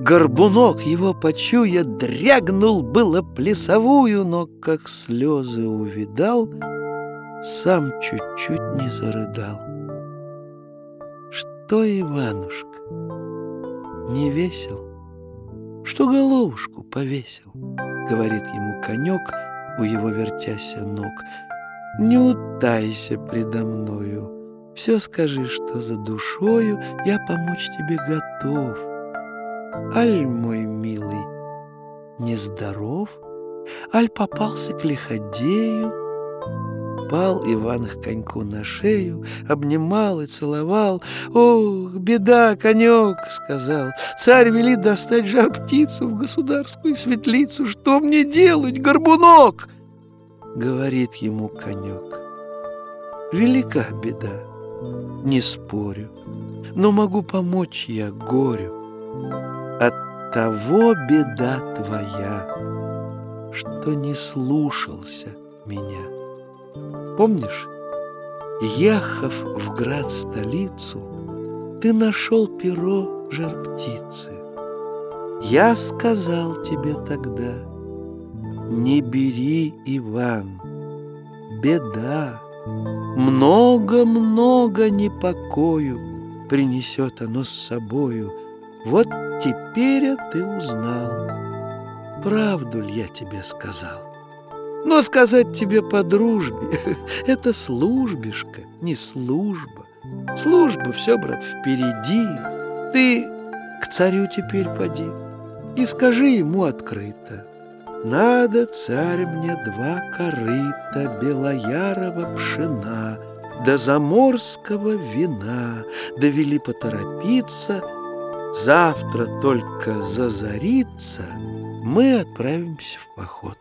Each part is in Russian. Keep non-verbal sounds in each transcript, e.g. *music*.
Горбунок его почуя дрягнул было плясовую, но как слезы увидал, сам чуть-чуть не зарыдал. Что, Иванушка, не весел? Что головушку повесил? Говорит ему конек, у его вертяся ног. Не утайся предо мною, все скажи, что за душою я помочь тебе готов. Аль, мой милый, нездоров, Аль попался к лиходею. Пал Иван к коньку на шею, Обнимал и целовал. «Ох, беда, конек!» — сказал. «Царь велит достать жар-птицу В государскую светлицу. Что мне делать, горбунок?» Говорит ему конек. «Велика беда, не спорю, Но могу помочь я горю. От того беда твоя, что не слушался меня. Помнишь, ехав в град-столицу, ты нашел перо жар-птицы. Я сказал тебе тогда, не бери, Иван, беда, много-много непокою принесет оно с собою, вот теперь ты узнал, правду ли я тебе сказал. Но сказать тебе по дружбе — *laughs* это службишка, не служба. Служба все, брат, впереди. Ты к царю теперь поди и скажи ему открыто. Надо, царь, мне два корыта белоярова пшена, до заморского вина, довели поторопиться — Завтра только зазарится, мы отправимся в поход.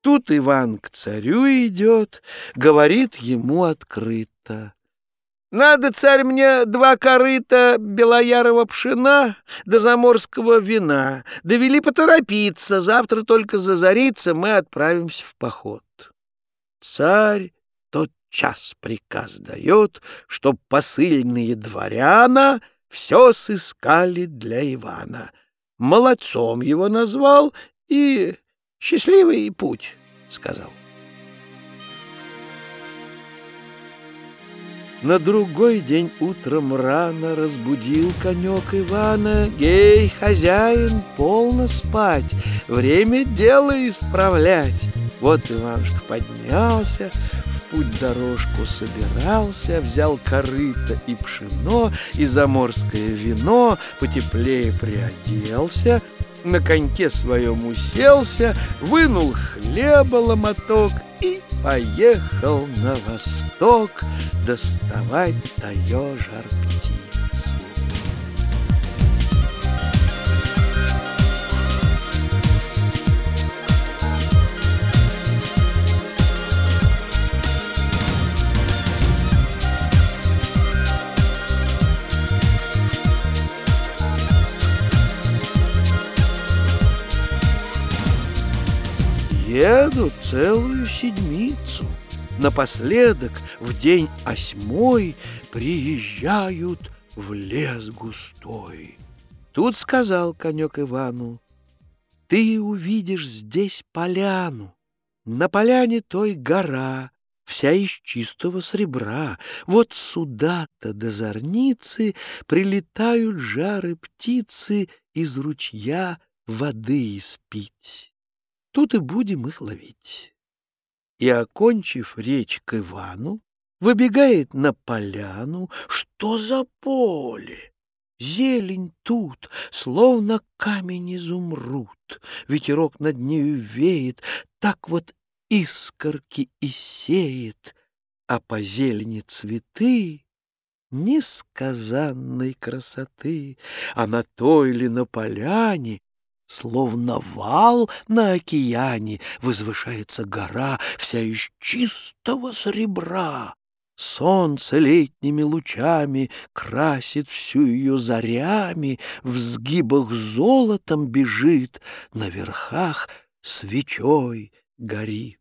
Тут Иван к царю идет, говорит ему открыто. Надо, царь, мне два корыта белоярого пшена до заморского вина. Довели поторопиться, завтра только зазарится, мы отправимся в поход. Царь час приказ дает, чтоб посыльные дворяна все сыскали для Ивана. Молодцом его назвал и счастливый путь, сказал. На другой день утром рано разбудил конек Ивана. Гей, хозяин, полно спать, время дело исправлять. Вот Иванушка поднялся, путь дорожку собирался, взял корыто и пшено, и заморское вино, потеплее приоделся, на коньке своем уселся, вынул хлеба ломоток и поехал на восток доставать тае жар птиц. Еду целую седмицу. Напоследок, в день осьмой, приезжают в лес густой. Тут сказал конек Ивану, ты увидишь здесь поляну. На поляне той гора, вся из чистого сребра. Вот сюда-то до зорницы прилетают жары птицы из ручья воды испить тут и будем их ловить. И, окончив речь к Ивану, выбегает на поляну. Что за поле? Зелень тут, словно камень изумруд. Ветерок над нею веет, так вот искорки и сеет, а по зелени цветы несказанной красоты, а на той ли на поляне Словно вал на океане возвышается гора, вся из чистого серебра. Солнце летними лучами красит всю ее зарями, в сгибах золотом бежит, на верхах свечой горит.